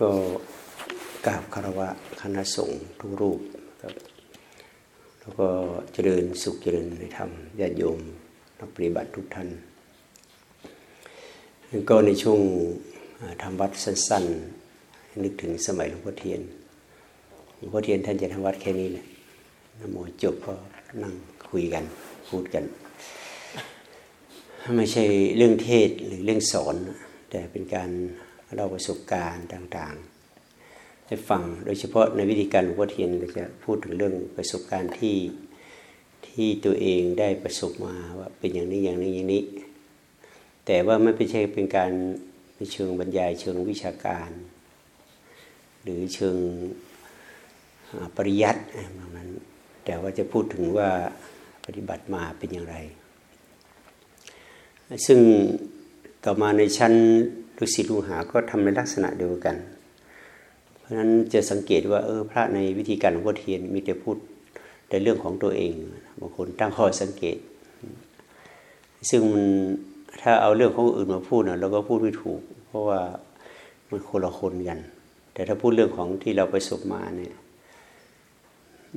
ก็กราบคารวะคณะสงฆ์ทุกรูปครับแล้วก็เจริญสุขเจริญในธรรมญาติโยมนักปฏิบัติทุกท่านก็ในช่วงทำวัดสั้นๆ นึกถึงสมัยหลวงพ่อเทียนหลวงพ่อเทียนท่านจะทำวัดแค่นี้แหละนโมจบก็นั่งคุยกันพูดกัน ไม่ใช่เรื่องเทศหรือเรื่องสอน แต่เป็นการ เล่าประสบการณ์ต่างๆ ให้ฟังโดยเฉพาะในวิธีการหลวงพ่อเทียนเราจะพูดถึงเรื่องประสบการณ์ที่ที่ตัวเองได้ประสบมาว่าเป็นอย่างนี้อย่างนี้อย่างนี้ แต่ว่าไม่ใช่เป็นการในเชิงบรรยายเชิงวิชาการ หรือเชิงปริยัติแบบนั้น แต่ว่าจะพูดถึงว่าปฏิบัติมาเป็นอย่างไร ซึ่งต่อมาในชั้น ลูกศิษย์ลูกหาก็ทำในลักษณะเดียวกัน เพราะฉะนั้นจะสังเกตว่าเออพระในวิธีการของพ่อเทียนมีแต่พูดในเรื่องของตัวเองบางคนตั้งข้อสังเกต ซึ่งมันถ้าเอาเรื่องของอื่นมาพูดนะเราก็พูดไม่ถูก เพราะว่ามันคนละคนกัน แต่ถ้าพูดเรื่องของที่เราประสบมาเนี่ย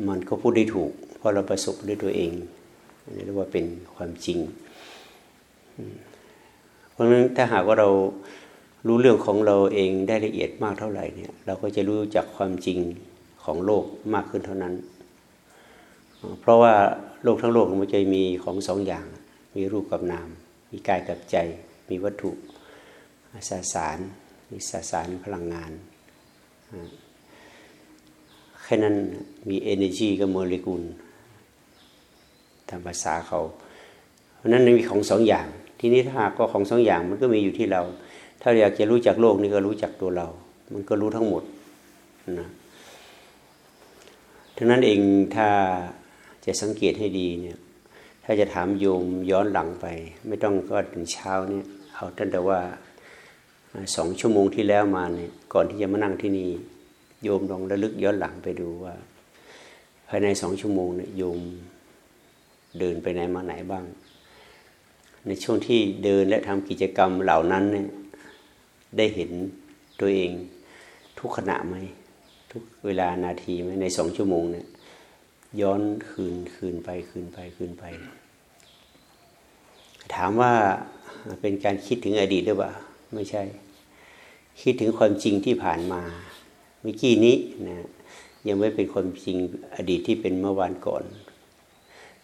มันก็พูดได้ถูก เพราะเราประสบด้วยตัวเองเรียกว่าเป็นความจริง เพราะฉะนั้นถ้าหากว่าเรา รู้เรื่องของเราเองได้ละเอียดมากเท่าไหร่เนี่ย เราก็จะรู้จักความจริงของโลกมากขึ้นเท่านั้น เพราะว่าโลกทั้งโลกมันจะมีของสองอย่าง มีรูปกับนาม มีกายกับใจ มีวัตถุสสาร มีสสารพลังงาน แค่นั้นมี energy กับโมเลกุลตามภาษาเขา เพราะนั้นมีของสองอย่าง ทีนี้ถ้าหากก็ของสองอย่างมันก็มีอยู่ที่เรา ถ้าอยากจะรู้จักโลกนี่ก็รู้จักตัวเรา มันก็รู้ทั้งหมดนะทั้งนั้นเองถ้าจะสังเกตให้ดีเนี่ย ถ้าจะถามโยมย้อนหลังไป ไม่ต้องก็ถึงเช้าเนี่ยเอาตั้งแต่ว่าสองชั่วโมงที่แล้วมาเนี่ยก่อนที่จะมานั่งที่นี่โยมลองระลึกย้อนหลังไปดูว่า ภายในสองชั่วโมงเนี่ยโยมเดินไปไหนมาไหนบ้าง ในช่วงที่เดินและทำกิจกรรมเหล่านั้นเนี่ย ได้เห็นตัวเองทุกขณะไหมทุกเวลานาทีไหมในสองชั่วโมงเนี่ยย้อนคืนคืนไปคืนไปคืนไป ถามว่าเป็นการคิดถึงอดีตหรือเปล่าไม่ใช่ คิดถึงความจริงที่ผ่านมาเมื่อกี้นี้นะยังไม่เป็นความจริงอดีตที่เป็นเมื่อวานก่อน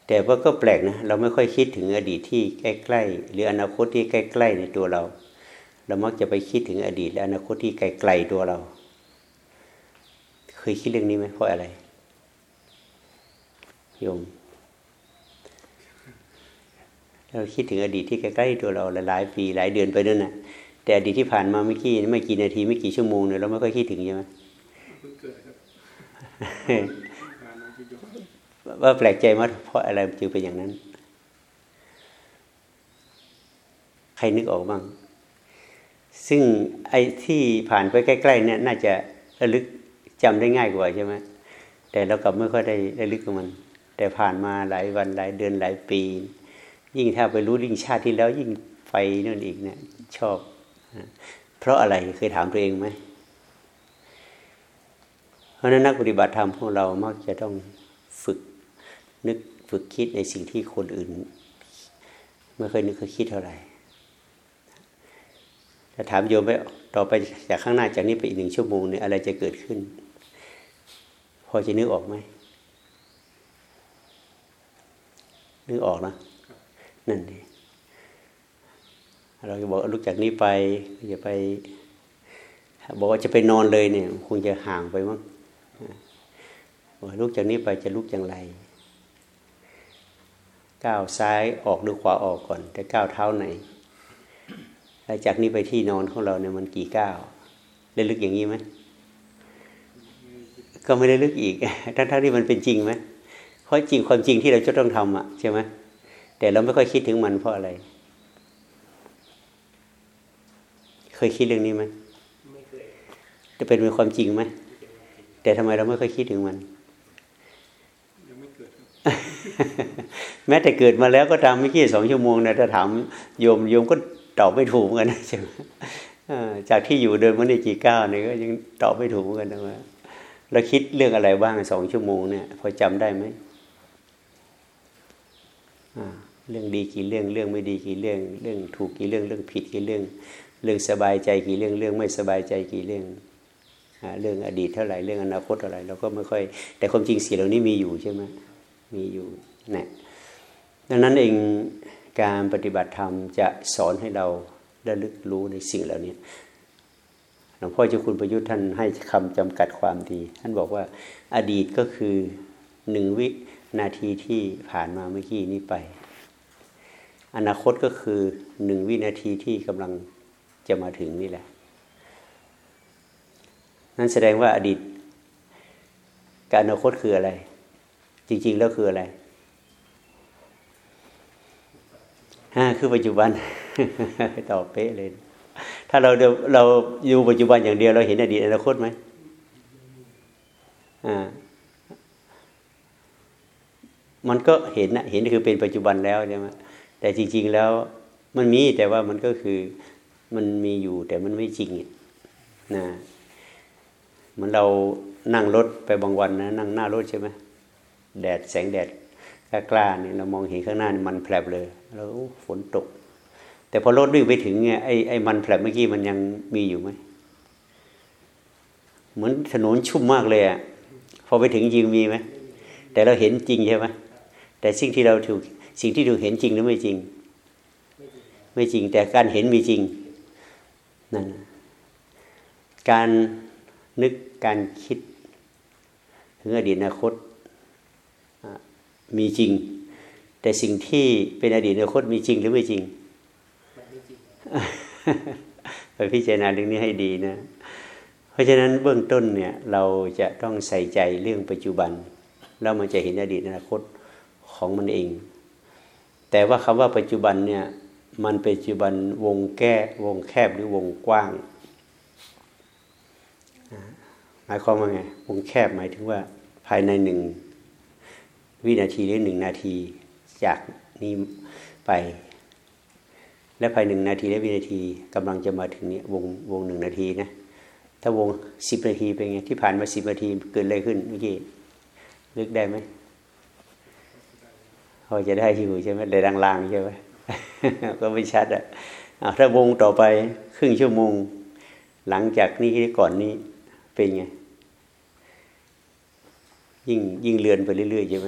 แต่ว่าก็แปลกนะเราไม่ค่อยคิดถึงอดีตที่ใกล้ ๆ หรืออนาคตที่ใกล้ ๆ ในตัวเรา เรามักจะไปคิดถึงอดีตและอนาคตที่ไกลๆตัวเรา เคยคิดเรื่องนี้ไหมเพราะอะไรโยมเราคิดถึงอดีตที่ใกล้ๆตัวเราหลายปีหลายเดือนไปนั่นนะแต่อดีตที่ผ่านมาเมื่อกี้ไม่กี่นาทีไม่กี่ชั่วโมงเนี่ยเราไม่ค่อยคิดถึงใช่ไหมว่าแปลกใจมากเพราะอะไรจึงเป็นอย่างนั้น ใครนึกออกบ้าง ซึ่งไอ้ที่ผ่านไปใกล้ๆเนี่ยน่าจะระลึกจำได้ง่ายกว่าใช่ไหมแต่เรากลับไม่ค่อยได้ระลึกกับมัน แต่ผ่านมาหลายวันหลายเดือนหลายปี ยิ่งถ้าไปรู้ลิ่งชาติที่แล้วยิ่งไปนั่นอีกเนี่ยชอบ เพราะอะไรเคยถามตัวเองไหมเพราะนั้นนักปฏิบัติธรรมของเรามักจะต้องฝึกนึกฝึกคิดในสิ่งที่คนอื่น ไม่เคยนึกเคยคิดเท่าไหร่ ถ้าถามโยมไปต่อไปจากข้างหน้าจากนี้ไปอีกหนึ่งชั่วโมงเนี่ยอะไรจะเกิดขึ้น พอจะนึกออกไหมนึกออกนะนั่นเองเราจะบอกลุกจากนี้ไปจะไป บอกว่าจะไปนอนเลยเนี่ย คงจะห่างไปมั้งลุกจากนี้ไปจะลุกอย่างไรก้าวซ้ายออกหรือขวาออกก่อน แต่ก้าวเท้าไหน แล้วจากนี้ไปที่นอนของเราเนี่ยมันกี่ก้าวได้ลึกอย่างนี้ไหมก็ไม่ได้ลึกอีก ทั้งๆที่มันเป็นจริงไหมเพราะจริงความจริงที่เราจะต้องทำอะใช่ไหมแต่เราไม่ค่อยคิดถึงมันเพราะอะไร เคยคิดเรื่องนี้ไหมไม่เคยจะเป็นเป็นความจริงไหมแต่ทำไมเราไม่ค่อยคิดถึงมันแม้แต่เกิดมาแล้วก็ตามไม่กี่สองชั่วโมงนะถ้าถามโยมโยมก็ ตอบไม่ถูกกันใช่ไหมจากที่อยู่เดินมาได้กี่ก้าวเนี่ยก็ยังตอบไม่ถูกเหมือนกันนะว่าเราคิดเรื่องอะไรบ้างสองชั่วโมงเนี่ย พอจำได้ไหมเรื่องดีกี่เรื่องเรื่องไม่ดีกี่เรื่อง เรื่องถูกกี่เรื่องเรื่องผิดกี่เรื่อง เรื่องสบายใจกี่เรื่องเรื่องไม่สบายใจกี่เรื่องเรื่องอดีตเท่าไหร่เรื่องอนาคตเท่าไหร่เราก็ไม่ค่อย แต่ความจริงสิ่งเหล่านี้มีอยู่ใช่ไหมมีอยู่นะดังนั้นเอง การปฏิบัติธรรมจะสอนให้เราระลึกรู้ในสิ่งเหล่านี้หลวงพ่อเจ้าคุณประยุทธ์ท่านให้คำจำกัดความดี ท่านบอกว่าอดีตก็คือหนึ่งวินาทีที่ผ่านมาเมื่อกี้นี้ไป อนาคตก็คือหนึ่งวินาทีที่กำลังจะมาถึงนี่แหละ นั่นแสดงว่าอดีตกับอนาคตคืออะไร จริง ๆ แล้วคืออะไร ฮ่าคือปัจจุบันตอบเป๊ะเลย ถ้าเราเราอยู่ปัจจุบันอย่างเดียวเราเห็นอดีตอนาคตไหมอ่ามันก็เห็นนะเห็นคือเป็นปัจจุบันแล้วใช่ไหมแต่จริง ๆแล้วมันมีแต่ว่ามันก็คือมันมีอยู่แต่มันไม่จริงนะเหมันเรานั่งรถไปบางวันนะนั่งหน้ารถใช่ไหมแดดแสงแดด กล้าเนี่ยเรามองเห็นข้างหน้ามันแผลบเลยแล้วฝนตก แต่พอรถวิ่งไปถึงเนี่ยไอ้ไอ้มันแผลบเมื่อกี้มันยังมีอยู่ไหมเหมือนถนนชุ่มมากเลยอะพอไปถึงยิงมีไหมแต่เราเห็นจริงใช่ไหมแต่สิ่งที่เราถูกสิ่งที่ถูกเห็นจริงหรือไม่จริง ไม่จริงแต่การเห็นมีจริงนั่นการนึกการคิด ถึงอดีตอนาคต มีจริง แต่สิ่งที่เป็นอดีตอนาคตมีจริงหรือไม่จริงไปพิจารณาเรื่องนี้ให้ดีนะ เพราะฉะนั้นเบื้องต้นเนี่ยเราจะต้องใส่ใจเรื่องปัจจุบัน แล้วมันจะเห็นอดีตอนาคตของมันเอง แต่ว่าคำว่าปัจจุบันเนี่ยมันปัจจุบันวงแก้วงแคบหรือวงกว้าง หมายความว่าไงวงแคบหมายถึงว่าภายในหนึ่ง วินาทีหรือหนึ่งนาทีจากนี้ไป และภายหนึ่งนาทีและวินาทีกำลังจะมาถึงนี้วงวงหนึ่งนาทีนะถ้าวงสิบนาทีเป็นไงที่ผ่านมาสิบนาทีเกิดอะไรขึ้นเมื่อกี้ลึกได้ไหมพอจะได้อยู่ใช่ไหมได้ลางๆใช่ไหมก็ไม่ชัดอะถ้าวงต่อไปครึ่งชั่วโมง หลังจากนี้ก่อนนี้เป็นไงยิ่งยิ่งเลือนไปเรื่อยๆใช่ไหม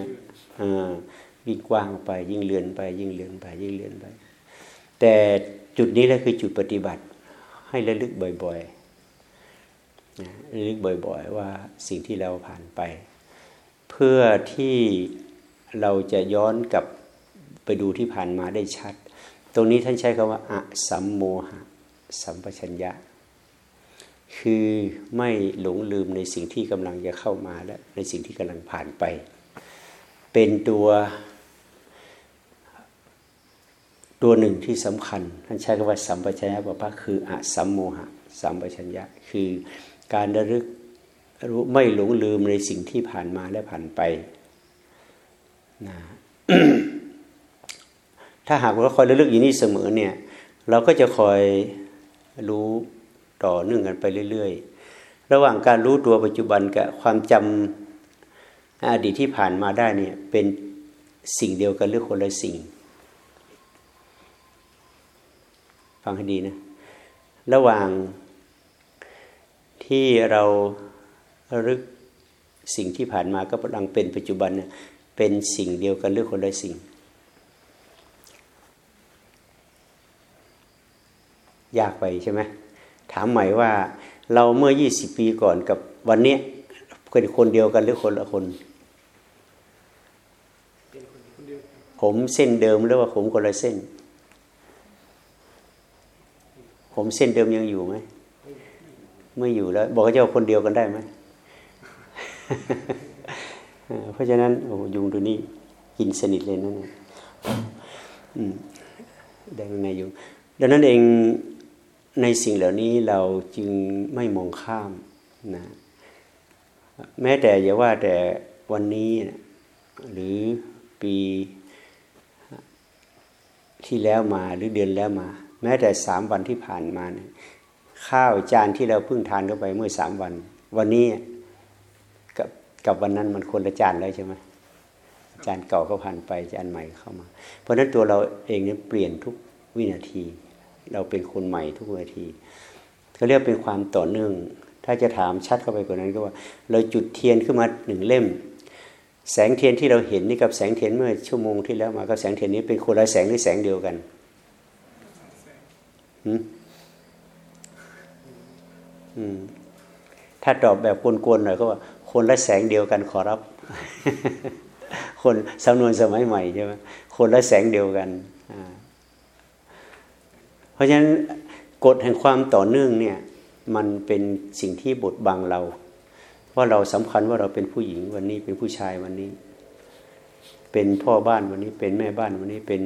วิ่งกว้างไป ยิ่งเลือนไป ยิ่งเลือนไป ยิ่งเลือนไป แต่จุดนี้แหละคือจุดปฏิบัติ ให้ระลึกบ่อยๆระลึกบ่อยๆ ว่าสิ่งที่เราผ่านไป เพื่อที่เราจะย้อนกลับไปดูที่ผ่านมาได้ชัด ตรงนี้ท่านใช้คำว่าอะสัมโมหะ สัมปชัญญะ คือไม่หลงลืมในสิ่งที่กำลังจะเข้ามาและในสิ่งที่กำลังผ่านไป เป็นตัวตัวหนึ่งที่สำคัญท่านใช้คำว่าสัมปชัญญะบอกว่าคืออะสัมโมหะสัมปชัญญะคือการระลึกรู้ไม่หลงลืมในสิ่งที่ผ่านมาและผ่านไปนะถ้าหากเราคอยระลึกอยู่นี่เสมอเนี่ย เราก็จะคอยรู้ต่อเนื่องกันไปเรื่อย ๆ ระหว่างการรู้ตัวปัจจุบันกับความจำ อดีตที่ผ่านมาได้เนี่ยเป็นสิ่งเดียวกันหรือคนละสิ่ง ฟังให้ดีนะ ระหว่างที่เรารึกสิ่งที่ผ่านมาก็กำลังเป็นปัจจุบันเนี่ยเป็นสิ่งเดียวกันหรือคนละสิ่ง ยากไปใช่ไหมถามใหม่ว่าเราเมื่อยี่สิบปีก่อนกับวันนี้ เป็นคนเดียวกันหรือคนละคน ผมเส้นเดิมหรือว่าผมคนละเส้น ผมเส้นเดิมยังอยู่ไหมไม่อยู่แล้ว บอกว่าเจ้าคนเดียวกันได้ไหมเพราะฉะนั้นโอ้ยุงตัวนี้กินสนิทเลยนั่นอืมได้ไงยุงดังนั้นเองในสิ่งเหล่านี้เราจึงไม่มองข้ามนะ แม้แต่อย่าว่าแต่วันนี้นะหรือปีที่แล้วมาหรือเดือนแล้วมา แม้แต่สามวันที่ผ่านมานะข้าวจานที่เราเพิ่งทานเข้าไปเมื่อสามวัน วันนี้กับกับวันนั้นมันคนละจานแล้วใช่ไหมจานเก่าก็ผ่านไปจานใหม่เข้ามา เพราะฉะนั้นตัวเราเองเนี่ยเปลี่ยนทุกวินาที เราเป็นคนใหม่ทุกวินาทีเขาเรียกเป็นความต่อเนื่อง ถ้าจะถามชัดเข้าไปกว่านั้นก็ว่า เราจุดเทียนขึ้นมาหนึ่งเล่ม แสงเทียนที่เราเห็นนี่กับแสงเทียนเมื่อชั่วโมงที่แล้วมากับแสงเทียนนี้เป็นคนละแสงหรือแสงเดียวกันถ้าตอบแบบกวนๆหน่อยก็ว่า คนละแสงเดียวกันขอรับ คนสำนวนสมัยใหม่ใช่ไหมคนละแสงเดียวกันเพราะฉะนั้นกฎแห่งความต่อเนื่องเนี่ย มันเป็นสิ่งที่บดบังเรา ว่าเราสำคัญว่าเราเป็นผู้หญิงวันนี้เป็นผู้ชายวันนี้ เป็นพ่อบ้านวันนี้เป็นแม่บ้านวันนี้เป็น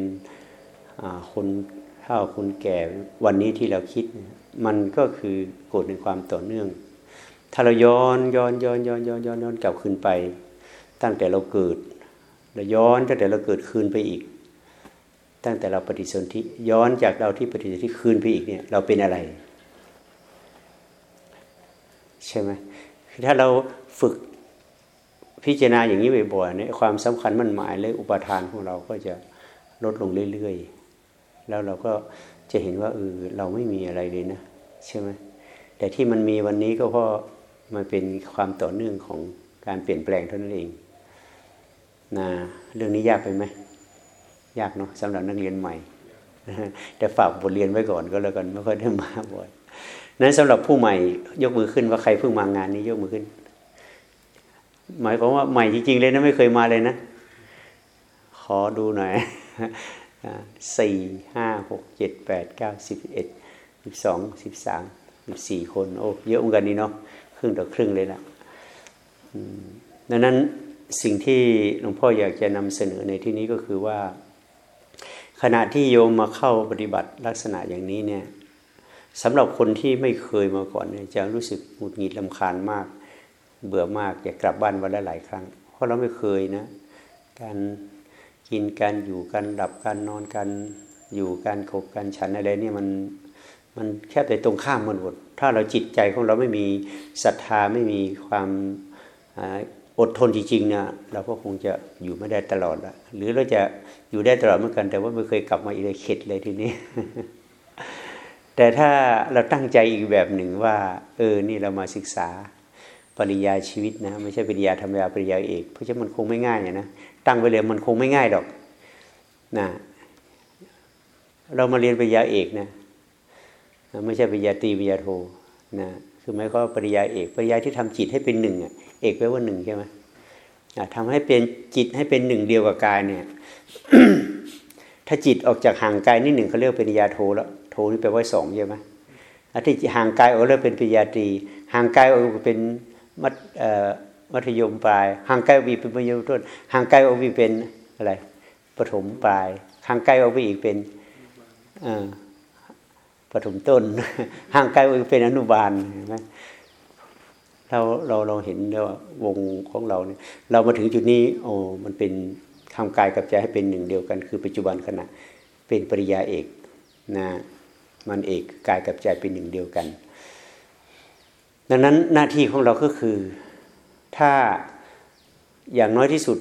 คนเฒ่าคนแก่วันนี้ที่เราคิด มันก็คือกฎในความต่อเนื่อง ถ้าเราย้อนย้อนย้อนย้อนย้อนย้อนย้อนกลับคืนไป ตั้งแต่เราเกิดเราย้อนตั้งแต่เราเกิดคืนไปอีก ตั้งแต่เราปฏิสนธิย้อนจากเราที่ปฏิสนธิคืนไปอีกเนี่ยเราเป็นอะไร ใช่ไหมถ้าเราฝึกพิจารณาอย่างนี้บ่อยๆเนี่ยความสำคัญมันหมายและอุปทานของเราก็จะลดลงเรื่อยๆ แล้วเราก็จะเห็นว่าเออเราไม่มีอะไรเลยนะใช่ไหมแต่ที่มันมีวันนี้ก็เพราะมันเป็นความต่อเนื่องของการเปลี่ยนแปลงเท่านั้นเองนะเรื่องนี้ยากไปไหมยากเนาะสำหรับนักเรียนใหม่แต่ฝากบทเรียนไว้ก่อนก็แล้วกันไม่ค่อยได้มาบ่อย นั้นสำหรับผู้ใหม่ยกมือขึ้นว่าใครเพิ่งมางานนี้ยกมือขึ้น หมายความว่าใหม่จริงๆเลยนะไม่เคยมาเลยนะ ขอดูหน่อยสี่ห้าหกเจ็ดแปดเก้าสิบเอ็ดสิบสองสิบสามสิบสี่คน โอ้เยอะเหมือนกันนี่เนาะครึ่งต่อครึ่งเลยละดังนั้นสิ่งที่หลวงพ่ออยากจะนำเสนอในที่นี้ก็คือว่า ขณะที่โยมมาเข้าปฏิบัติลักษณะอย่างนี้เนี่ย สำหรับคนที่ไม่เคยมาก่อนเนี่ยจะรู้สึกหงุดหงิดลำคาญมาก เบื่อมากอยากกลับบ้านวันละหลายครั้ง เพราะเราไม่เคยนะ การกินการอยู่การดับการนอนการอยู่การขบการฉันอะไรนี่มันมันแค่แต่ตรงข้ามมันหมด ถ้าเราจิตใจของเราไม่มีศรัทธาไม่มีความอดทนจริงๆนะเราก็คงจะอยู่ไม่ได้ตลอดละหรือเราจะอยู่ได้ตลอดเหมือนกัน แต่ว่าไม่เคยกลับมาอีกเลยเข็ดเลยทีนี้ แต่ถ้าเราตั้งใจอีกแบบหนึ่งว่า เออ นี่เรามาศึกษาปริญญาชีวิตนะ ไม่ใช่ปริญญาธรรมดาปริญญาเอก เพราะฉะนั้นมันคงไม่ง่ายนะตั้งไว้เลยมันคงไม่ง่ายดอกนะเรามาเรียนปริญญาเอกนะไม่ใช่ปริญญาตรีปริญญาโทนะคือหมายความว่าปริญญาเอกปริญญาที่ทำจิตให้เป็นหนึ่งเอกแปลว่าหนึ่งใช่ไหมทำให้เป็นจิตให้เป็นหนึ่งเดียวกับกายเนี่ย ถ้าจิตออกจากห่างกายนิดหนึ่งเขาเรียกปริญญาโทแล้ว โทนี่แปลว่าสองใช่ไหมอที่ห่างไกายออกแล้วเป็นปริญญาตรีห่างไกายออกเป็นมัธมัธยมปลายห่างไกายออกเป็นมัธยมต้นห่างไกายออกเป็นอะไรปฐมปลายห่างไกายออกไปอีกเป็นปฐมต้นห่างไกายออกเป็นอนุบาลเห็นไหมเราเราเราเห็นว่าวงของเราเนี่ยเรามาถึงจุดนี้โอ้มันเป็นทำกายกับใจให้เป็นหนึ่งเดียวกัน คือปัจจุบันขณะเป็นปริยาเอกนะ มันเอกกายกับใจเป็นหนึ่งเดียวกัน ดังนั้นหน้าที่ของเราก็คือ ถ้าอย่างน้อยที่สุด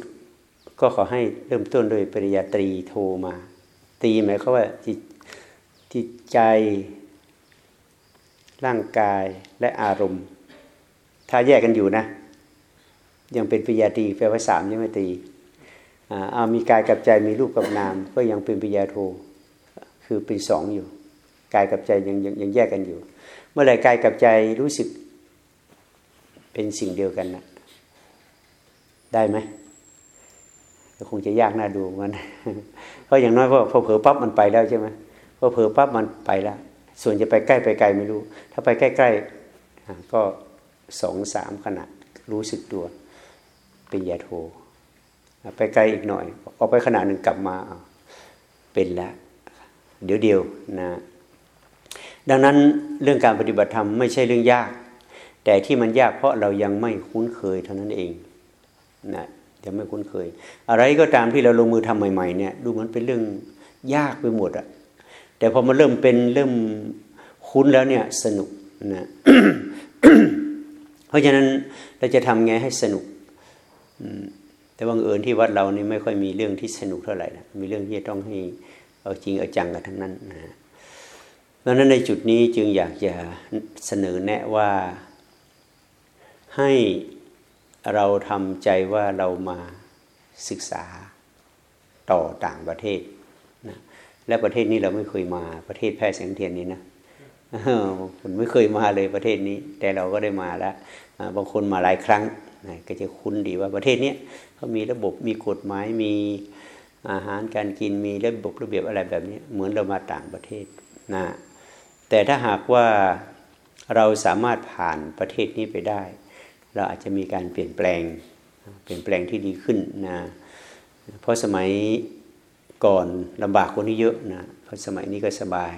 ก็ขอให้เริ่มต้นโดยปริญญาตรีโทมา ตีหมายความว่าจิตจิตใจ ร่างกายและอารมณ์ ถ้าแยกกันอยู่นะ ยังเป็นปริญญาตรีแปลว่าสามยังไม่ตีเอามีกายกับใจมีรูปกับนาม ก็ยังเป็นปริญญาโทคือเป็นสองอยู่ กายกับใจยังยังยังแยกกันอยู่ เมื่อไหร่กายกับใจรู้สึกเป็นสิ่งเดียวกันนะได้ไหมคงจะยากน่าดูมันเพราะอย่างน้อยพอเผลอปั๊บมันไปแล้วใช่ไหมพอเผลอปั๊บมันไปแล้วส่วนจะไปใกล้ไปไกลไม่รู้ ถ้าไปใกล้ๆก็สองสามขณะรู้สึกตัวเป็นยาโทไปไกลอีกหน่อย ออกไปขณะหนึ่งกลับมาเป็นแล้วเดี๋ยวเดียวนะ ดังนั้นเรื่องการปฏิบัติธรรมไม่ใช่เรื่องยาก แต่ที่มันยากเพราะเรายังไม่คุ้นเคยเท่านั้นเองนะยังไม่คุ้นเคย อะไรก็ตามที่เราลงมือทำใหม่ๆเนี่ยดูมันเป็นเรื่องยากไปหมดอะแต่พอมาเริ่มเป็นเริ่มคุ้นแล้วเนี่ยสนุกนะเพราะฉะนั้นเราจะทำไงให้สนุกแต่บังเอิญที่วัดเรานี่ไม่ค่อยมีเรื่องที่สนุกเท่าไหร่นะมีเรื่องที่ต้องให้เอาจริงเอาจังกันทั้งนั้นนะ เพราะนั้นในจุดนี้จึงอยากจะเสนอแนะว่าให้เราทำใจว่าเรามาศึกษาต่อต่างประเทศนะและประเทศนี้เราไม่เคยมาประเทศแพร่แสงเทียนนี้นะคนไม่เคยมาเลยประเทศนี้ แต่เราก็ได้มาแล้วบางคนมาหลายครั้งก็จะคุ้นดีว่าประเทศนี้เขามีระบบมีกฎหมายมีอาหารการกินมีระบบระเบียบอะไรแบบนี้เหมือนเรามาต่างประเทศนะ แต่ถ้าหากว่าเราสามารถผ่านประเทศนี้ไปได้ เราอาจจะมีการเปลี่ยนแปลงเปลี่ยนแปลงที่ดีขึ้นนะเพราะสมัยก่อนลำบากกว่านี้เยอะนะเพราะสมัยนี้ก็สบาย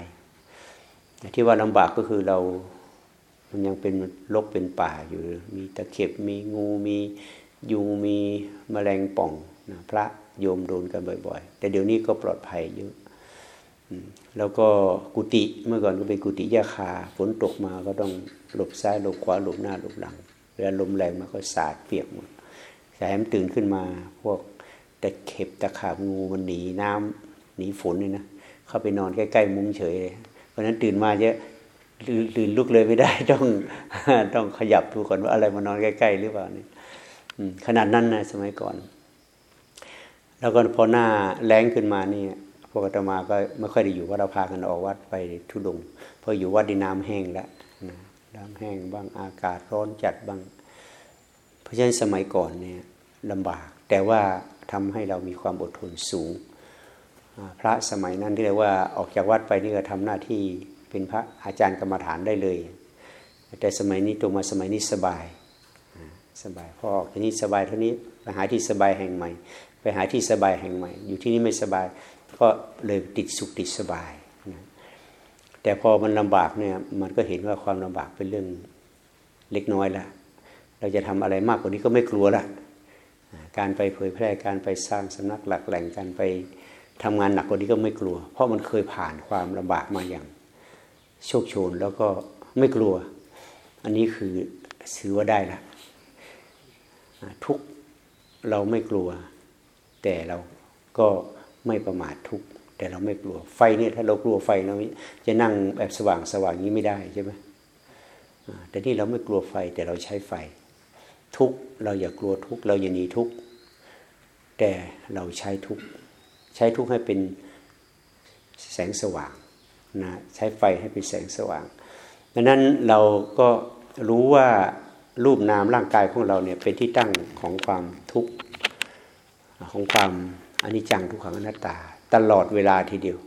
ที่ว่าลำบากก็คือเรามันยังเป็นลกเป็นป่าอยู่ มีตะเข็บมีงูมียุงมีแมลงป่องนะพระโยมโดนกันบ่อย ๆ แต่เดี๋ยวนี้ก็ปลอดภัยเยอะ แล้วก็กุฏิเมื่อก่อนก็เป็นกุฏิยาคาฝนตกมาก็ต้องหลบซ้ายหลบขวาหลบหน้าหลบหลังเวลาลมแรงมาก็สาดเปียกหมดแต่ให้มันตื่นขึ้นมา พวกตะเข็บตะขาบงูมันหนีน้ำหนีฝนนี่นะเข้าไปนอนใกล้ๆมุ้งเฉยเลยเพราะนั้นตื่นมาเยอะตื่นลุกเลยไม่ได้ต้องต้องขยับดูก่อนว่าอะไรมานอนใกล้ๆหรือเปล่านี่ขนาดนั้นนะสมัยก่อน แล้วก็พอหน้าแรงขึ้นมาเนี่พ วกอาตมาก็ไม่ค่อยได้อยู่ว่าเราพากันออกวัดไปทุดงเพออยู่วัดดิน้ำแห้งแล้วน้ำแห้งบ้างอากาศร้อนจัดบ้าง เพราะฉะนั้นสมัยก่อนเนี่ยลำบาก แต่ว่าทำให้เรามีความอดทนสูง พระสมัยนั้นที่เรียกว่าออกจากวัดไปนี่ก็ทำหน้าที่เป็นพระอาจารย์กรรมฐานได้เลย แต่สมัยนี้ตัวมาสมัยนี้สบายสบายพอออกที่นี้สบายเท่านี้ไปหาที่สบายแห่งใหม่ ไปหาที่สบายแห่งใหม่ อยู่ที่นี่ไม่สบาย ก็เลยติดสุขติดสบายนะแต่พอมันลำบากเนี่ยมันก็เห็นว่าความลำบากเป็นเรื่องเล็กน้อยละเราจะทำอะไรมากกว่านี้ก็ไม่กลัวละการไปเผยแพร่การไปสร้างสำนักหลักแหล่งการไปทำงานหนักกว่านี้ก็ไม่กลัว เพราะมันเคยผ่านความลำบากมาอย่างโชคโชนแล้วก็ไม่กลัว อันนี้คือถือว่าได้ละทุกเราไม่กลัว แต่เราก็ ไม่ประมาททุกแต่เราไม่กลัวไฟเนี่ยถ้าเรากลัวไฟเราจะนั่งแบบสว่างสว่างนี้ไม่ได้ใช่ไหมแต่นี่เราไม่กลัวไฟแต่เราใช้ไฟ ทุกเราอย่ากลัวทุกเราอย่าหนีทุกแต่เราใช้ทุกใช้ทุกให้เป็นแสงสว่างนะใช้ไฟให้เป็นแสงสว่างดังนั้นเราก็รู้ว่ารูปนามร่างกายของเราเนี่ยเป็นที่ตั้งของความทุกข์ของความ อันิจจังทุกขังอนัตตา ตลอดเวลาทีเดียว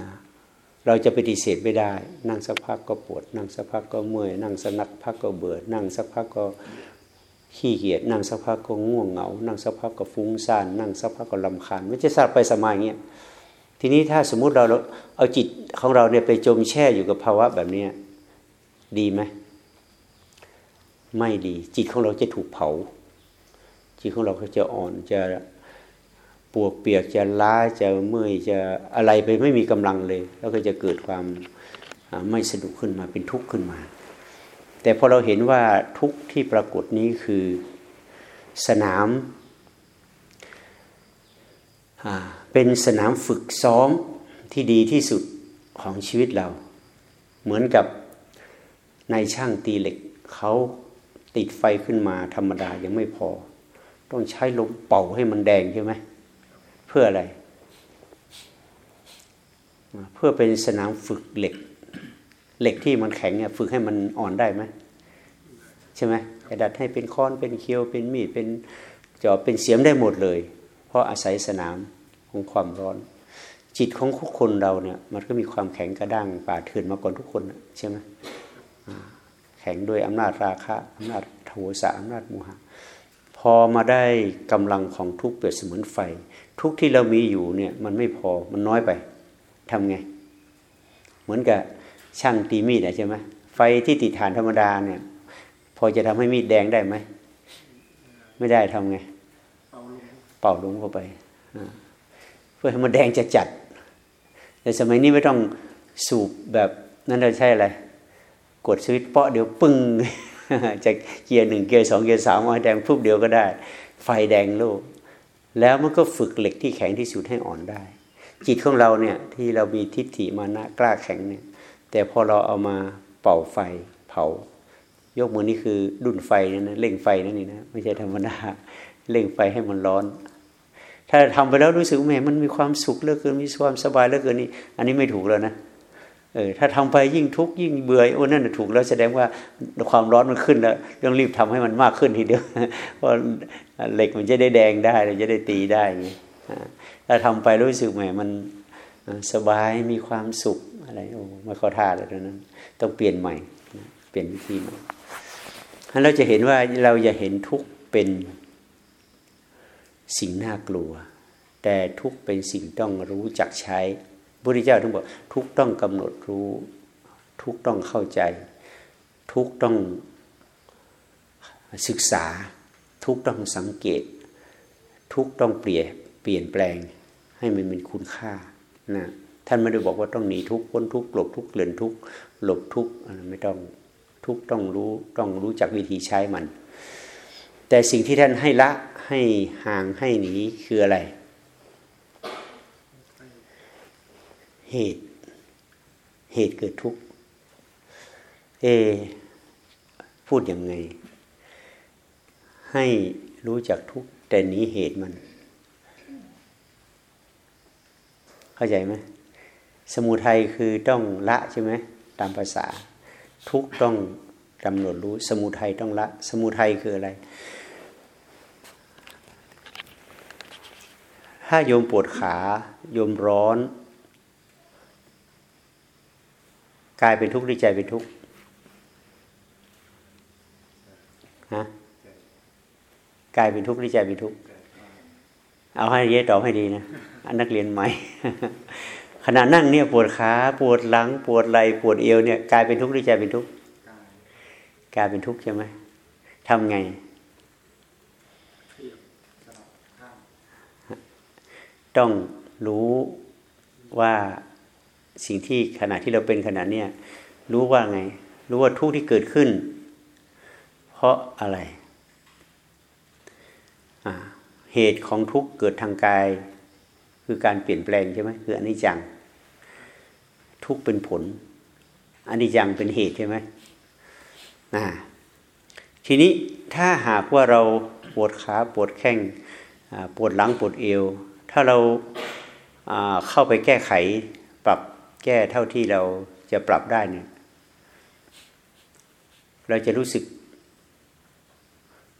นะเราจะปฏิเสธไม่ได้ นั่งสักพักก็ปวด นั่งสักพักก็เมื่อย นั่งสักนักพักก็เบื่อ นั่งสักพักก็ขี้เกียจ นั่งสักพักก็ง่วงเหงา นั่งสักพักก็ฟุ้งซ่าน นั่งสักพักก็ลำคาญ ไม่ใช่สักไปสมาอย่างเงี้ย ทีนี้ถ้าสมมุติเราเอาจิตของเราเนี่ยไปจมแช่อยู่กับภาวะแบบนี้ดีไหม ไม่ดี จิตของเราจะถูกเผา จิตของเราก็จะอ่อนจะ ปวกเปียกจะล้าจะเมื่อยจะอะไรไปไม่มีกำลังเลย แล้วก็จะเกิดความไม่สนุกขึ้นมาเป็นทุกข์ขึ้นมา แต่พอเราเห็นว่าทุกข์ที่ปรากฏนี้คือสนามเป็นสนามฝึกซ้อมที่ดีที่สุดของชีวิตเรา เหมือนกับในช่างตีเหล็กเขาติดไฟขึ้นมาธรรมดายังไม่พอ ต้องใช้ลมเป่าให้มันแดงใช่ไหม พื่ออะไร เพื่อเป็นสนามฝึกเหล็ก เหล็กที่มันแข็งเนี่ยฝึกให้มันอ่อนได้ไหมใช่ไหมจะดัดให้เป็นค้อนเป็นเคียวเป็นมีดเป็นจอบเป็นเสียมได้หมดเลย เพราะอาศัยสนามของความร้อน จิตของทุกคนเราเนี่ย มันก็มีความแข็งกระด้างป่าเถื่อนมาก่อนทุกคนใช่ไหมแข็งด้วยอำนาจราคะอำนาจโทสะอำนาจโมหะพอมาได้กำลังของทุกเปรียบเสมือนไฟ ทุกที่เรามีอยู่เนี่ยมันไม่พอมันน้อยไปทำไง เหมือนกับช่างตีมีดใช่ไหมไฟที่ติดฐานธรรมดาเนี่ย พอจะทำให้มีดแดงได้ไหม ไม่ได้ทำไง เป่าลงเข้าไป เพื่อให้มันแดงจะจัด แต่สมัยนี้ไม่ต้องสูบแบบนั้นเราใช่อะไร กดสวิตช์เปาะเดี๋ยวปึ้งจากเกียร์หนึ่งเกียร์สองเกียร์สามมาแดงปุ๊บเดียวก็ได้ ไฟแดงโลก แล้วมันก็ฝึกเหล็กที่แข็งที่สุดให้อ่อนได้ จิตของเราเนี่ยที่เรามีทิฏฐิมานะกล้าแข็งเนี่ย แต่พอเราเอามาเป่าไฟเผายกมือนี่คือดุนไฟนะนะเร่งไฟนั่นนี่นะไม่ใช่ธรรมดาเร่งไฟให้มันร้อน ถ้าทำไปแล้วรู้สึกแหมมันมีความสุขเหลือเกินมีความสบายเหลือเกินนี่อันนี้ไม่ถูกแล้วนะ เออถ้าทำไปยิ่งทุกข์ยิ่งเบื่อโอ้นั่นถูกแล้วแสดงว่าความร้อนมันขึ้นแล้วต้องรีบทำให้มันมากขึ้นทีเดียวเพราะเหล็กมันจะได้แดงได้จะได้ตีได้ไงถ้าทำไปรู้สึกแหมมันสบายมีความสุขอะไรโอ้ไม่ข้าท่าแล้วนั้น ต้องเปลี่ยนใหม่ เปลี่ยนวิธีใหม่เราจะเห็นว่าเราจะเห็นทุกเป็นสิ่งน่ากลัว แต่ทุกเป็นสิ่งต้องรู้จักใช้ พระพุทธเจ้าทั้งบอกทุกต้องกำหนดรู้ ทุกต้องเข้าใจ ทุกต้องศึกษา ทุกต้องสังเกต ทุกต้องเปลี่ยนเปลี่ยนแปลง ให้มันเป็นคุณค่านะท่านไม่ได้บอกว่าต้องหนีทุกพ้นทุกหลบทุกเกลื่อนทุกหลบทุกไม่ต้องทุกต้องรู้ต้องรู้จักวิธีใช้มัน แต่สิ่งที่ท่านให้ละให้ห่างให้หนีคืออะไร เหตุ เหตุเกิดทุกข์ เอ พูดยังไง ให้รู้จักทุกข์แต่หนีเหตุมัน เข้าใจไหมสมุทัยคือต้องละใช่ไหมตามภาษา ทุกต้องกำหนดรู้ สมุทัยต้องละ สมุทัยคืออะไร ถ้าโยมปวดขา โยมร้อน กายเป็นทุกข์หรือใจเป็นทุกข์ฮะกายเป็นทุกข์หรือใจเป็นทุกข์เอาให้เยอะตอบให้ดีนะนักเรียนใหม่ขณะนั่งเนี่ยปวดขาปวดหลัง ปวดไหล่ปวดเอวเนี่ยกายเป็นทุกข์หรือใจเป็นทุกข์กายเป็นทุกข์ใช่ไหมทำไงต้องรู้ว่า สิ่งที่ขณะที่เราเป็นขณะเนี้ยรู้ว่าไง รู้ว่าทุกข์ที่เกิดขึ้น เพราะอะไรเหตุของทุกข์เกิดทางกาย คือการเปลี่ยนแปลงใช่ไหมคืออนิจจัง ทุกเป็นผลอนิจจังเป็นเหตุใช่ไหมทีนี้ถ้าหากว่าเราปวดขาปวดแข้งปวดหลังปวดเอว ถ้าเราเข้าไปแก้ไขปรับ แก้เท่าที่เราจะปรับได้เนี่ย เราจะรู้สึก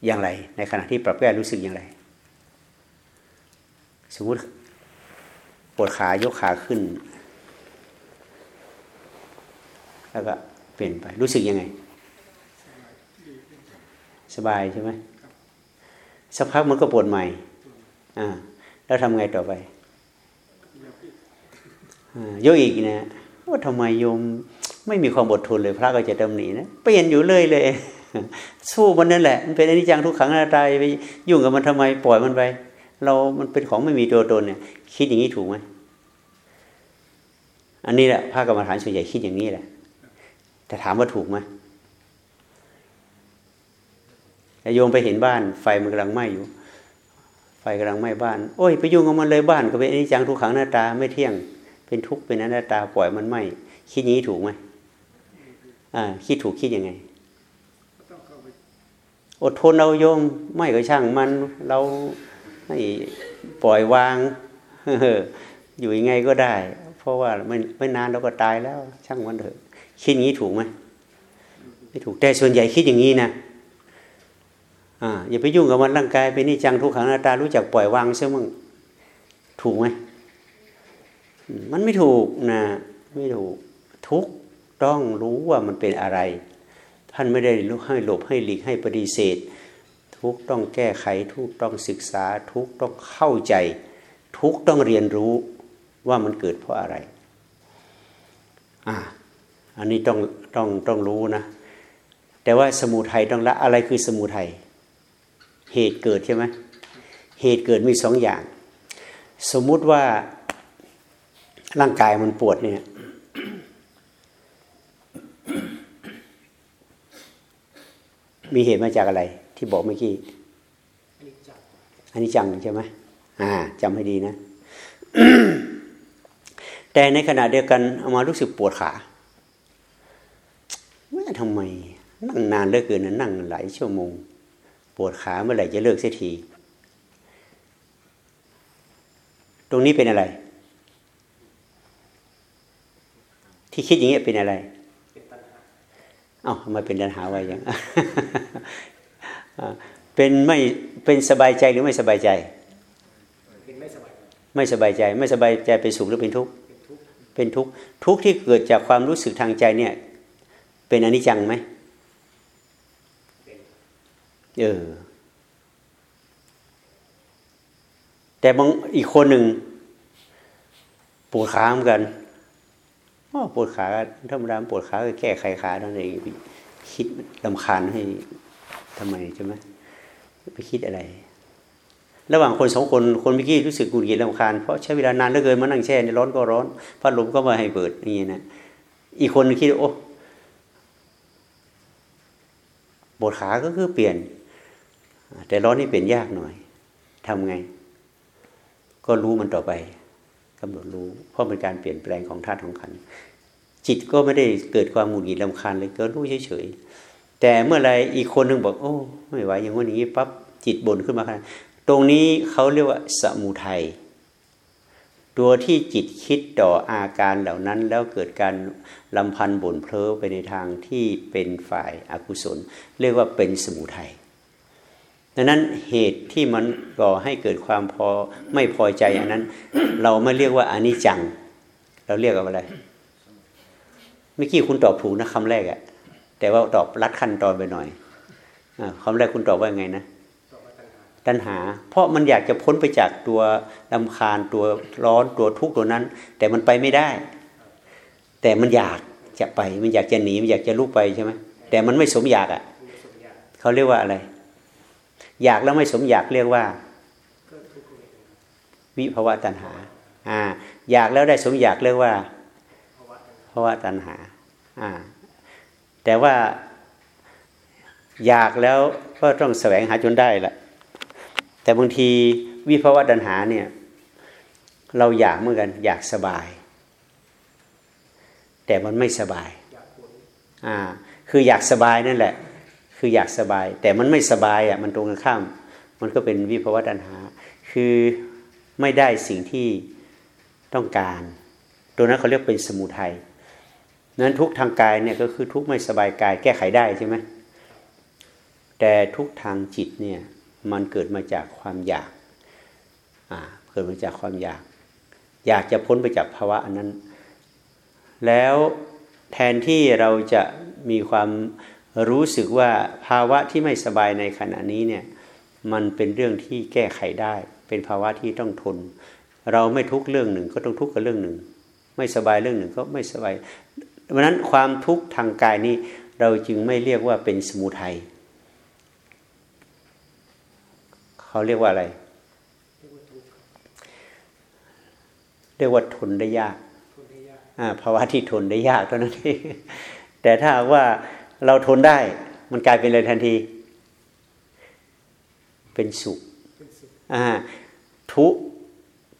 อย่างไร ในขณะที่ปรับแก้รู้สึกอย่างไร สมมติปวดขายกขาขึ้น แล้วก็เปลี่ยนไปรู้สึกยังไง สบายใช่ไหมสักพักมันก็ปวดใหม่อ่าแล้วทำไงต่อไป โยอีกนะว่าทำไมโยมไม่มีความอดทนเลย พระก็จะดำหนีนะเปลี่ยนอยู่เลยเลย สู้มันนั่นแหละ มันเป็นอนิจจังทุกขังอนัตตาไปยุ่งกับมันทำไมปล่อยมันไป เรามันเป็นของไม่มีตัวตนเนี่ย คิดอย่างนี้ถูกไหมอันนี้แหละพระกรรมฐานส่วนใหญ่คิดอย่างนี้แหละ แต่ถามว่าถูกไหมโยมไปเห็นบ้าน ไฟมันกำลังไหม้อยู่ ไฟกำลังไหม้บ้าน โอ้ยไปยุ่งกับมันเลยบ้านก็เป็นอนิจจังทุกขังหน้าตาไม่เที่ยง เป็นทุกข์เป็นอนัตตาปล่อยมันไม้คิดนี้ถูกไหมอ่าคิดถูกคิดยังไงอดทนเราโยมไม่ก็ช่างมันเราให้ปล่อยวางอยู่ยังไงก็ได้ เพราะว่าไม่ไม่นานเราก็ตายแล้ว ช่างมันเถอะ คิดอย่างนี้ถูกไหมไม่ถูกแต่ส่วนใหญ่คิดอย่างนี้นะอ่าอย่าไปยุ่งกับมันร่างกายเป็นนิจังทุกขังนาตารู้จักปล่อยวางเสียมั่งถูกไหม มันไม่ถูกนะไม่ถูกทุกต้องรู้ว่ามันเป็นอะไร ท่านไม่ได้รู้ให้หลบให้หลีกให้ปฏิเสธ ทุกต้องแก้ไขทุกต้องศึกษา ทุกต้องเข้าใจ ทุกต้องเรียนรู้ว่ามันเกิดเพราะอะไรอ่าอันนี้ต้องต้องต้องรู้นะ แต่ว่าสมุทัยต้องละอะไรคือสมุทัยเหตุเกิดใช่ไหมเหตุเกิดมีสองอย่าง สมมุติว่า ร่างกายมันปวดเนี่ย มีเหตุมาจากอะไร ที่บอกเมื่อกี้อันนี้จังใช่ไหมอ่าจำให้ดีนะ แต่ในขณะเดียวกันเอามารู้สึกปวดขาแม่ทำไม นั่งนานเหลือเกินนะนั่งหลายชั่วโมง ปวดขาเมื่อไหร่จะเลิกเสียที ตรงนี้เป็นอะไร ที่คิดอย่างนี้เป็นอะไรเอ้าทำไมเป็นดันหาไว้ยังเป็นไม่เป็นสบายใจหรือไม่สบายใจไม่สบายใจ ไม่สบายใจไม่สบายใจเป็นสุขหรือเป็นทุกข์เป็นทุกข์ทุกข์ที่เกิดจากความรู้สึกทางใจเนี่ย เป็นอนิจจังไหมเออแต่บางอีกคนหนึ่งปวดขาเหมือนกัน ปวดขาธรรมดาปวดขาก็แก้ไขขาตอนนี้คิดลำคาญให้ทำไมใช่ไหมไปคิดอะไร ระหว่างคนสองคนคนเมื่อกี้รู้สึกกุนกิดลำคาญเพราะใช้เวลานานเหลือเกินมานั่งแช่ในร้อนก็ร้อนพัดลมก็มาให้เปิดอย่างนี่นะอีกคนคิดโอ้ปวดขาก็คือเปลี่ยน แต่ร้อนนี่เปลี่ยนยากหน่อยทำไง ก็รู้มันต่อไป กำหนดรู้ เพราะเป็นการเปลี่ยนแปลงของธาตุของขัน จิตก็ไม่ได้เกิดความหงุดหงิดลำคาญเลยก็รู้เฉยๆแต่เมื่อไรอีกคนหนึ่งบอก โอ้ไม่ไหวอย่างนี้นี้ปั๊บจิตบ่นขึ้นมาตรงนี้เขาเรียกว่าสมุทัยตัวที่จิตคิดต่ออาการเหล่านั้น แล้วเกิดการลำพันบ่นเพลอไปในทางที่เป็นฝ่ายอากุศล เรียกว่าเป็นสมุทัย ดังนั้นเหตุที่มันก่อให้เกิดความพอไม่พอใจอันนั้น เราไม่เรียกว่าอนิจจัง เราเรียกว่าอะไรเมื่อกี้คุณตอบถูกนะคำแรกอะแต่ว่าตอบรัดขั้นตอนไปหน่อยอคำแรกคุณตอบว่าไงนะตัณหา เพราะมันอยากจะพ้นไปจากตัวลำคาญตัวร้อนตัวทุกข์ตัวนั้น แต่มันไปไม่ได้ แต่มันอยากจะไป มันอยากจะหนีมันอยากจะลุกไปใช่ไหมแต่มันไม่สมอยากอะ่ะเขาเรียกว่าอะไร อยากแล้วไม่สมอยากเรียกว่า วิภาวะตัณหาอ่าอยากแล้วได้สมอยากเรียกว่าภาวะตัณหาอ่าแต่ว่าอยากแล้วก็ต้องแสวงหาจนได้แหละแต่บางทีวิภาวะตัณหาเนี่ยเราอยากเหมือนกัน อยากสบาย แต่มันไม่สบายอ่าคืออยากสบายนั่นแหละ คืออยากสบาย แต่มันไม่สบายอะมันตรงกันข้าม มันก็เป็นวิภาวตัณหา คือไม่ได้สิ่งที่ต้องการ ตัวนั้นเขาเรียกเป็นสมุทัยนั้นทุกทางกายเนี่ยก็คือทุกไม่สบายกายแก้ไขได้ใช่ไหมแต่ทุกทางจิตเนี่ยมันเกิดมาจากความอยากเกิดมาจากความอยาก อยากจะพ้นไปจากภาวะอันนั้น แล้วแทนที่เราจะมีความ รู้สึกว่าภาวะที่ไม่สบายในขณะนี้เนี่ยมันเป็นเรื่องที่แก้ไขได้ เป็นภาวะที่ต้องทน เราไม่ทุกเรื่องหนึ่งก็ต้องทุกข์กับเรื่องหนึ่ง ไม่สบายเรื่องหนึ่งก็ไม่สบายเพราะนั้นความทุกข์ทางกายนี้เราจึงไม่เรียกว่าเป็นสมุทัยเขาเรียกว่าอะไรเรียกว่าทนได้ยากภาวะที่ทนได้ยากเท่านั้นเองแต่ถ้าว่า เราทนได้ มันกลายเป็นอะไรทันที เป็นสุขทุก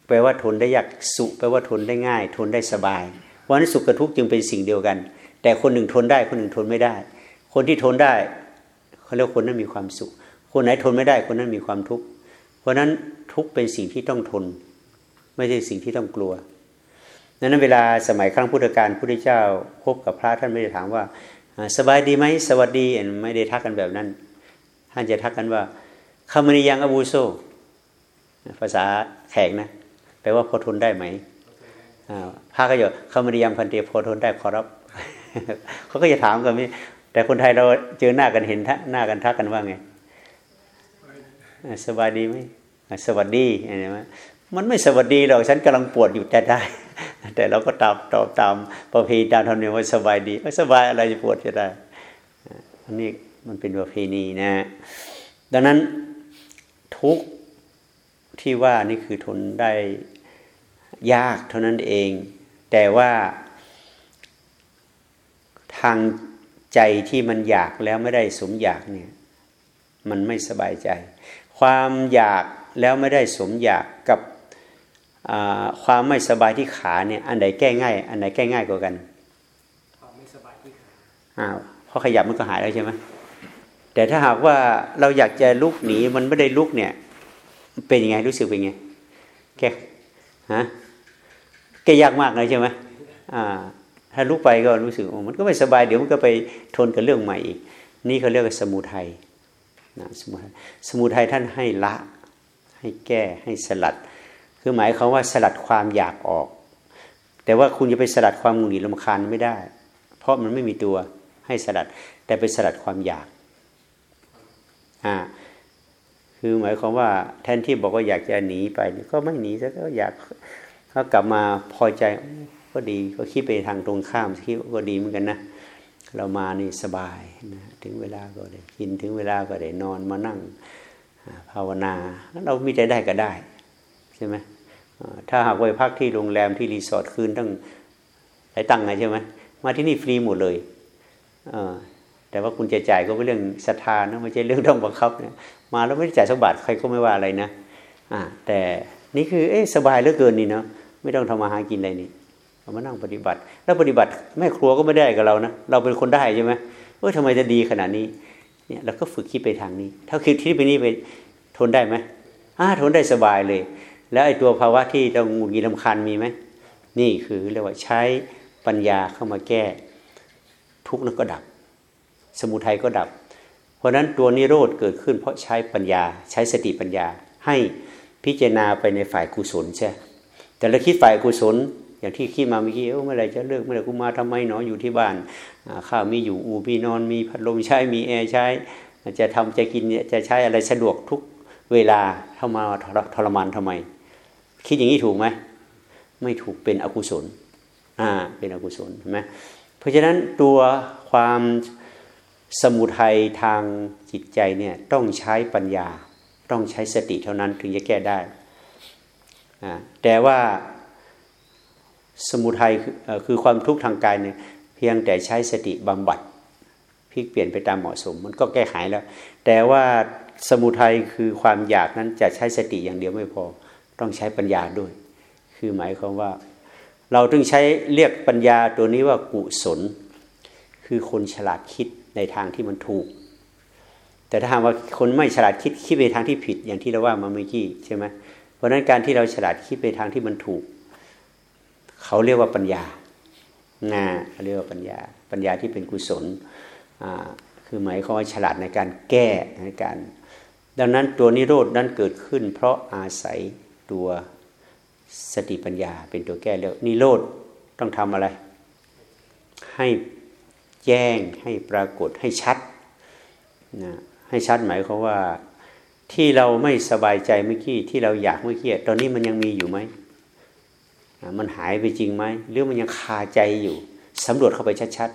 แปลว่าทนได้ยากสุแปลว่าทนได้ง่าย ทนได้สบายเพราะนั้นสุขกับทุกข์จึงเป็นสิ่งเดียวกัน แต่คนหนึ่งทนได้ คนหนึ่งทนไม่ได้ คนที่ทนได้เขาเรียกคนนั้นมีความสุข คนไหนทนไม่ได้คนนั้นมีความทุกข์เพราะนั้นทุกเป็นสิ่งที่ต้องทน ไม่ใช่สิ่งที่ต้องกลัวดังนั้นเวลาสมัยครั้งพุทธกาลพุทธเจ้าพบกับพระท่านไม่ได้ถามว่า สบายดีไหมสวัสดีไม่ได้ทักกันแบบนั้นท่านจะทักกันว่าคำนิยังอบูโซภาษาแขกนะแปลว่าพอทนได้ไหมพระก็จะคำนิยังพันเตพอทนได้ขอรับเขาก็จะถามกันแต่คนไทยเราเจอหน้ากันเห็นหน้ากันทักกันว่าไงสบายดีไหมสวัสดีอะไรไหม มันไม่สวัสดีหรอกฉันกำลังปวดอยู่แต่ได้ แต่เราก็ตอบตอบตามประเพณีตามธรรมเนียมว่าสบายดีสบายอะไรจะปวดจะได้อันนี้มันเป็นประเพณีนะ ดังนั้นทุกที่ว่านี่คือทนได้ยากเท่านั้นเอง แต่ว่าทางใจที่มันอยากแล้วไม่ได้สมอยากเนี่ย มันไม่สบายใจ ความอยากแล้วไม่ได้สมอยากกับ ความไม่สบายที่ขาเนี่ยอันไหนแก้ง่าย อันไหนแก้ง่ายกว่ากันความไม่สบายที่ขาอ้าวพอขยับมันก็หายแล้วใช่ไหมแต่ถ้าหากว่าเราอยากจะลุกหนีมันไม่ได้ลุกเนี่ย เป็นยังไงรู้สึกเป็นไงแกฮะแกยากมากเลยใช่ไหมอ่า ถ้าลุกไปก็รู้สึกมันก็ไม่สบายเดี๋ยวมันก็ไปทนกับเรื่องใหม่อีก นี่เขาเรียกว่าสมุทัยนะสมุทัยสมุทัยท่านให้ละ ให้แก้ให้สลัด คือหมายความว่าสลัดความอยากออก แต่ว่าคุณจะไปสลัดความงุนหงิดลำคาญไม่ได้ เพราะมันไม่มีตัวให้สลัด แต่ไปสลัดความอยากอ่าคือหมายความว่าแทนที่บอกว่าอยากจะหนีไปก็ไม่หนีซะก็อยากเขากลับมาพอใจก็ดีก็คิดไปทางตรงข้ามคิดก็ดีเหมือนกันนะเรามานี่สบายนะถึงเวลาก็ได้กินถึงเวลาก็ได้นอนมานั่งภาวนา เรามีใจได้ก็ได้ใช่ไหม ถ้าหากไปพักที่โรงแรมที่รีสอร์ทคืนตั้งหลายตังค์ไงใช่ไหมมาที่นี่ฟรีหมดเลยแต่ว่าคุณจะจ่ายก็เป็นเรื่องศรัทธานะไม่ใช่เรื่องต้องบังคับเนี่ยมาแล้วไม่ได้จ่ายสักบาทใครก็ไม่ว่าอะไรนะอ่าแต่นี่คือเอ๊สบายเหลือเกินนี่เนาะไม่ต้องทำมาหากินอะไรนี่เรามานั่งปฏิบัติ แล้วปฏิบัติแม่ครัวก็ไม่ได้กับเรานะเราเป็นคนได้ใช่ไหมเออทำไมจะดีขนาดนี้เนี่ยเราก็ฝึกคิดไปทางนี้ ถ้าคิดคิดไปนี่ไปทนได้ไหมอ่าทนได้สบายเลย แล้วไอ้ตัวภาวะที่ต้องงุนงิดลำคันมีไหมนี่คือเรียกว่าใช้ปัญญาเข้ามาแก้ ทุกข์นั้นก็ดับ สมุทัยก็ดับ เพราะนั้นตัวนิโรธเกิดขึ้น เพราะใช้ปัญญา ใช้สติปัญญา ให้พิจารณาไปในฝ่ายกุศลใช่แต่เราคิดฝ่ายกุศลอย่างที่คิดมาเมื่อกี้เมื่อไรจะเลิกเมื่อไรกูมาทำไมหนออยู่ที่บ้านข้าวมีอยู่อูมีนอนมีพัดลมใช้มีแอร์ใช้ จะทำจะกินจะใช้อะไรสะดวกทุกเวลาเข้ามาทรมานทำไม คิดอย่างนี้ถูกไหมไม่ถูกเป็นอกุศลอ่าเป็นอกุศลใช่ไหมเพราะฉะนั้นตัวความสมุทัยทางจิตใจเนี่ยต้องใช้ปัญญา ต้องใช้สติเท่านั้นถึงจะแก้ได้แต่ว่าสมุทัยคือความทุกข์ทางกายเนี่ยเพียงแต่ใช้สติบำบัดพลิกเปลี่ยนไปตามเหมาะสม มันก็แก้ไขแล้ว แต่ว่าสมุทัยคือความอยากนั้นจะใช้สติอย่างเดียวไม่พอ ต้องใช้ปัญญาด้วย คือหมายความว่า เราต้องใช้เรียกปัญญาตัวนี้ว่ากุศล คือคนฉลาดคิดในทางที่มันถูก แต่ถ้าหากว่าคนไม่ฉลาดคิดคิดไปทางที่ผิดอย่างที่เราว่ามาเมื่อกี้ใช่ไหมเพราะนั้นการที่เราฉลาดคิดไปทางที่มันถูก เขาเรียกว่าปัญญางาเรียกว่าปัญญา ปัญญาที่เป็นกุศลคือหมายความว่าฉลาดในการแก้ในการ ดังนั้นตัวนิโรดนั้นเกิดขึ้น เพราะอาศัย ตัวสติปัญญาเป็นตัวแก้แล้วนิโรธต้องทำอะไร ให้แจ้งให้ปรากฏให้ชัดนะให้ชัดหมายความว่าที่เราไม่สบายใจเมื่อกี้ที่เราอยากเมื่อกี้ตอนนี้มันยังมีอยู่ไหมมันหายไปจริงไหมหรือมันยังคาใจอยู่สำรวจเข้าไปชัด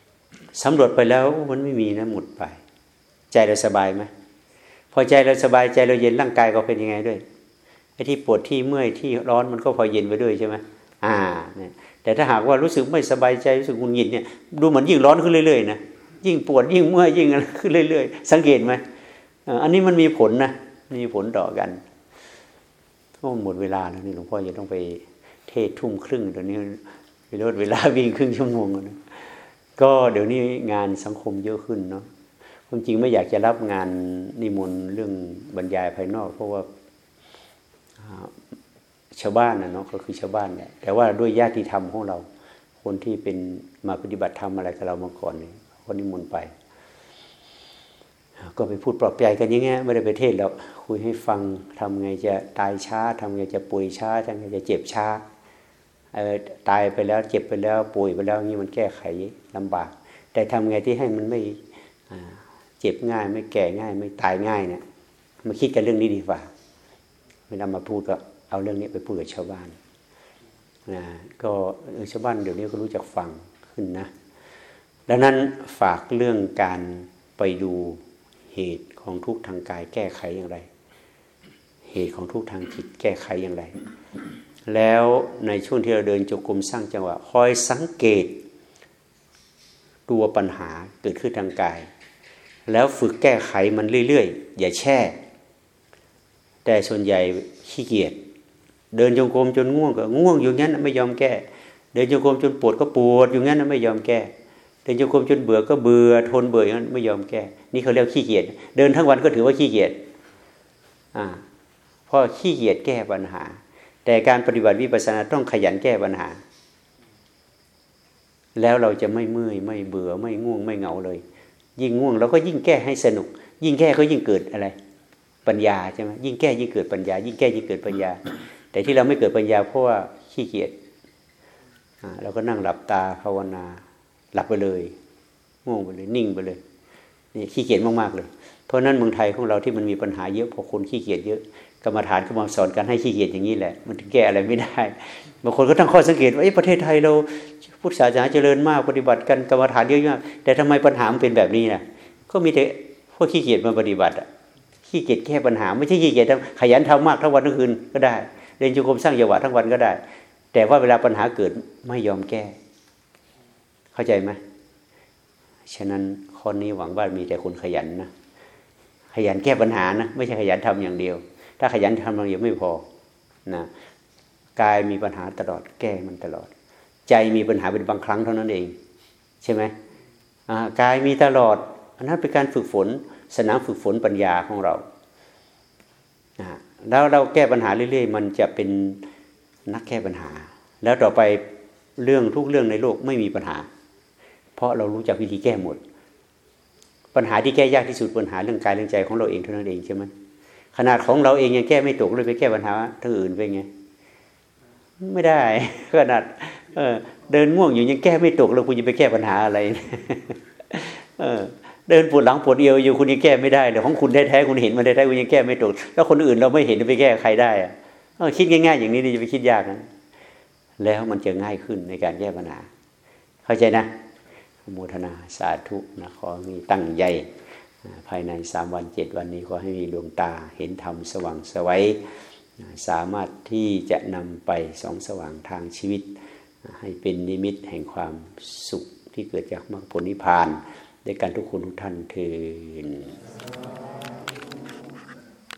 ๆสำรวจไปแล้วมันไม่มีนะหมดไป ใจเราสบายไหมพอใจเราสบายใจเราเย็นร่างกายก็เป็นยังไงด้วย อ้ที่ปวดที่เมื่อยที่ร้อนมันก็พอเย็นไปด้วยใช่ไหมอ่าเนี่ยแต่ถ้าหากว่ารู้สึกไม่สบายใจรู้สึกงุนงิดเนี่ยดูเหมือนยิ่งร้อนขึ้นเรื่อยๆนะยิ่งปวดยิ่งเมื่อยยิ่งอะไรขึ้นเรื่อย ๆ สังเกตไหมอันนี้มันมีผลนะมีผลต่อกันก็หมดเวลาแล้วนี่หลวงพ่อจะต้องไปเทศทุ่มครึ่งตอนนี้ไปลดเวลาวิ่งครึ่งชั่วโมงนะก็เดี๋ยวนี้งานสังคมเยอะขึ้นเนาะความจริงไม่อยากจะรับงานนิมนต์เรื่องบรรยายภายนอก เพราะว่า ชาวบ้านนะเนาะก็คือชาวบ้านแหละแต่ว่าด้วยญาติธรรมของเรา คนที่เป็นมาปฏิบัติธรรมอะไรกับเรามาก่อนเนี่ยคนนิมนต์ไป ก็ไปพูดปลอบใจกันอย่างเงี้ยไม่ได้ไปเทศแล้วคุยให้ฟังทำไงจะตายช้าทำไงจะป่วยช้าทำไงจะเจ็บช้าตายไปแล้วเจ็บไปแล้วป่วยไปแล้วนี่มันแก้ไขลำบาก แต่ทำไงที่ให้มันไม่เจ็บง่าย ไม่แก่ง่าย ไม่ตายง่ายเนี่ยมาคิดกันเรื่องนี้ดีกว่า เวลามาพูดก็เอาเรื่องนี้ไปพูดกับชาวบ้านนะก็ชาวบ้านเดี๋ยวนี้ก็รู้จักฟังขึ้นนะ ดังนั้นฝากเรื่องการไปดูเหตุของทุกทางกายแก้ไขอย่างไร เหตุของทุกทางจิตแก้ไขอย่างไร แล้วในช่วงที่เราเดินจงกรมสร้างจังหวะคอยสังเกต ตัวปัญหาเกิดขึ้นทางกาย แล้วฝึกแก้ไขมันเรื่อยๆ อย่าแช่ แต่ส่วนใหญ่ขี้เกียจเดินจงกรมจนง่วงก็ง่วงอยู่งั้นไม่ยอมแก้ เดินจงกรมจนปวดก็ปวดอยู่งั้นไม่ยอมแก้ เดินจงกรมจนเบื่อก็เบื่อทนเบื่ออย่างนั้นไม่ยอมแก้ นี่เขาเรียกขี้เกียจเดินทั้งวันก็ถือว่าขี้เกียจอ่าเพราะขี้เกียจแก้ปัญหา แต่การปฏิบัติวิปัสสนาต้องขยันแก้ปัญหา แล้วเราจะไม่เมื่อยไม่เบื่อไม่ง่วงไม่เหงาเลย ยิ่งง่วงเราก็ยิ่งแก้ให้สนุก ยิ่งแก้ก็ยิ่งเกิดอะไร ปัญญาใช่ไหมยิ่งแก้ยิ่งเกิดปัญญา ยิ่งแก้ยิ่งเกิดปัญญา แต่ที่เราไม่เกิดปัญญาเพราะว่าขี้เกียจเราก็นั่งหลับตาภาวนา หลับไปเลยง่วงไปเลย นิ่งไปเลยนี่ขี้เกียจมากๆเลย เพราะนั้นเมืองไทยของเราที่มันมีปัญหาเยอะเพราะคนขี้เกียจเยอะกรรมฐานก็มาสอนกันให้ขี้เกียจอย่างนี้แหละ มันถึงแก้อะไรไม่ได้บางคนก็ตั้งข้อสังเกตว่าประเทศไทยเราพุทธศาสนาเจริญมากปฏิบัติกันกรรมฐานเยอะมากแต่ทำไมปัญหามันเป็นแบบนี้นะก็มีแต่พวกขี้เกียจมาปฏิบัติอะ ขี้เกียจแก้ปัญหา ไม่ใช่ขี้เกียจขยันทำมากทั้งวันทั้งคืนก็ได้ เรียนจุกรมสร้างจังหวะทั้งวันก็ได้ แต่ว่าเวลาปัญหาเกิดไม่ยอมแก้ เข้าใจไหมฉะนั้นข้อนี้หวังว่ามีแต่คนขยันนะขยันแก้ปัญหานะไม่ใช่ขยันทำอย่างเดียว ถ้าขยันทำอย่างเดียวไม่พอนะกายมีปัญหาตลอดแก้มันตลอด ใจมีปัญหาเป็นบางครั้งเท่านั้นเอง ใช่ไหมกายมีตลอดอันนั้นเป็นการฝึกฝน สนามฝึกฝนปัญญาของเราแล้วเราแก้ปัญหาเรื่อยๆ มันจะเป็นนักแก้ปัญหา แล้วต่อไปเรื่องทุกเรื่องในโลกไม่มีปัญหา เพราะเรารู้จักวิธีแก้หมด ปัญหาที่แก้ยากที่สุดปัญหาเรื่องกายเรื่องใจของเราเองเท่านั้นเองใช่ไหมขนาดของเราเองยังแก้ไม่ตกเลยไปแก้ปัญหาทั้งอื่นไปไงไม่ได้ขนาดเออเดินง่วงอยู่ยังแก้ไม่ตกแล้วคุณจะไปแก้ปัญหาอะไรเออ เดินปวดหลังปวดเอวอยู่คุณยังแก้ไม่ได้เลยของคุณแท้ๆคุณเห็นมันแท้ๆคุณยังแก้ไม่ตกแล้วคนอื่นเราไม่เห็นไปแก้ใครได้อะคิดง่าย ๆ อย่างนี้นี่จะไปคิดยากนะแล้วมันจะง่ายขึ้นในการแก้ปัญหา เข้าใจนะโมทนาสาธุนะขอมีตั้งใหญ่ภายในสามวันเจ็ดวันนี้ขอให้มีดวงตาเห็นธรรมสว่างสวัยสามารถที่จะนำไปสองสว่างทางชีวิต ให้เป็นนิมิตแห่งความสุขที่เกิดจากมรรคผลนิพพาน ด้วยกันทุกคนทุกท่านเทิน